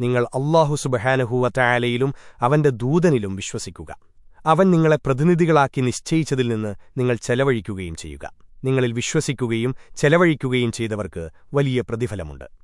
നിങ്ങൾ അള്ളാഹു സുബഹാനഹൂവറ്റായാലയിലും അവന്റെ ദൂതനിലും വിശ്വസിക്കുക. അവൻ നിങ്ങളെ പ്രതിനിധികളാക്കി നിശ്ചയിച്ചതിൽ നിന്ന് നിങ്ങൾ ചെലവഴിക്കുകയും ചെയ്യുക. നിങ്ങളിൽ വിശ്വസിക്കുകയും ചെലവഴിക്കുകയും ചെയ്തവർക്ക് വലിയ പ്രതിഫലമുണ്ട്.